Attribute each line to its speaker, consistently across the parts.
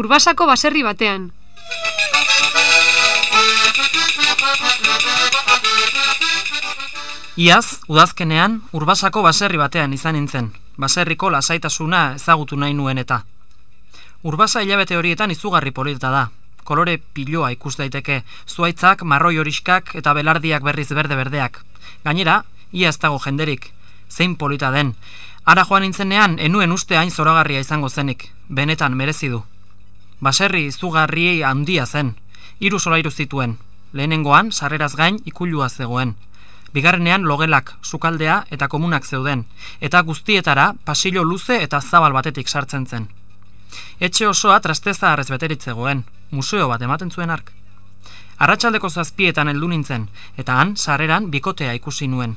Speaker 1: Urbasako baserri batean.
Speaker 2: Iaz, udazkenean, urbasako baserri batean izan nintzen, baserriko lasaitasuna ezagutu nahi nuen eta. Urbasa hilabete horietan izugarri polita da, kolore piloa ikus daiteke, zuaitzak, marroi horiskak eta belardiak berriz berde berdeak. Gainera, iaz dago jenderik, zein polita den, Ara joan nintzenean, enuen uste hain zoragarria izango zenik, benetan merezi du. Baserri izugarriei handia zen, hiru solairu zituen, lehenengoan, sarreraz gain, ikulua zegoen. Bigarrenean logelak, sukaldea eta komunak zeuden, eta guztietara pasillo luze eta zabal batetik sartzen zen. Etxe osoa trasteza arrez beteritzegoen, museo bat ematen zuen ark. Arratxaldeko zazpietan heldu nintzen, eta han, sarreran, bikotea ikusi nuen.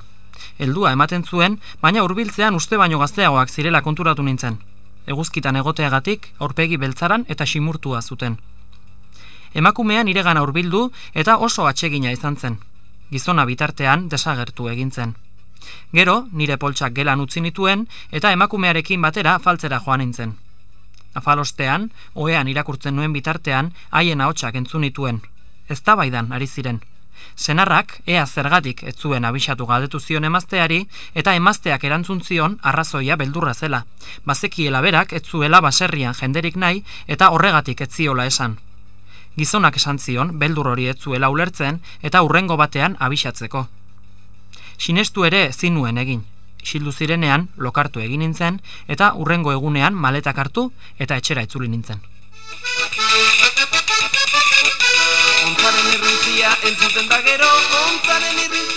Speaker 2: Heldua ematen zuen, baina hurbiltzean uste baino gazteagoak zirela konturatu nintzen. Eguzkitan egoteagatik, aurpegi beltzaran eta simurtua zuten. Emakumean iregan hurbildu eta oso atsegina izan zen. Gizona bitartean desagertu egintzen. Gero, nire poltsak gelan utzi nituen eta emakumearekin batera faltzera joan nintzen. Afalostean, oean irakurtzen nuen bitartean, haien ahotsak entzun nituen. Ez baidan ari ziren. Senarrak, ea zergatik ez zuen abisatu galdetu zion emazteari, eta emazteak erantzun zion arrazoia beldurra zela. Bazekiela berak ez zuela baserrian jenderik nahi, eta horregatik ez ziola esan. Gizonak esan zion, beldur hori ez zuela ulertzen, eta urrengo batean abisatzeko. Sinestu ere zinuen egin isildu zirenean lokartu egin nintzen eta urrengo egunean maletak hartu eta etxera itzuli nintzen. Ontzaren irrintzia entzuten da gero, ontzaren irrintzia